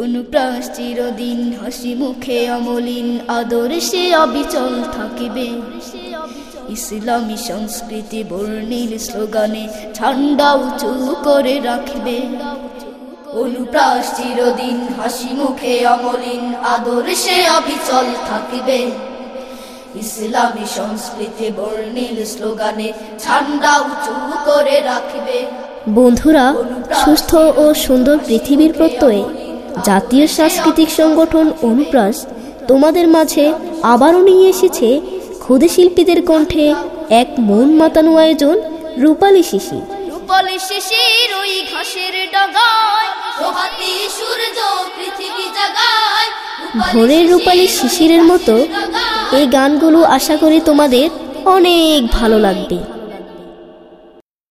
অনুপ্রাস চিরদিন হাসি মুখে অমলিন আদর্শে অবিচল থাকিবে। ইসলামী সংস্কৃতি বর্ণিল স্লোগানে ঠান্ডা উঁচু করে রাখবে। অনুপ্রাস চিরদিন হাসি মুখে অমলিন আদর্শে অবিচল থাকিবে। ইসলামী সংস্কৃতি বর্ণিল স্লোগানে ঠান্ডা উঁচু করে রাখবে। বন্ধুরা সুস্থ ও সুন্দর পৃথিবীর প্রত্যয়ে জাতীয় সাংস্কৃতিক সংগঠন অনুপ্রাস তোমাদের মাঝে আবারও নিয়ে এসেছে ক্ষুদে শিল্পীদের কণ্ঠে এক মন মাতানো আয়োজন রূপালী শিশি। রূপালী শিশির ওই ঘাসের ডগায় প্রভাতী সূর্য পৃথিবী জাগায় ভোরের রূপালী শিশিরের মতো এই গানগুলো আশা করি তোমাদের অনেক ভালো লাগবে।